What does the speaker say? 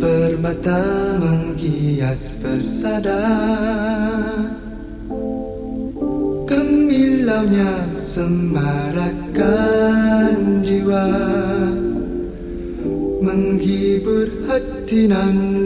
پر متا منگی آس پر سدا کم لو نیا سمارا گان جیوا منگی بر حتی ن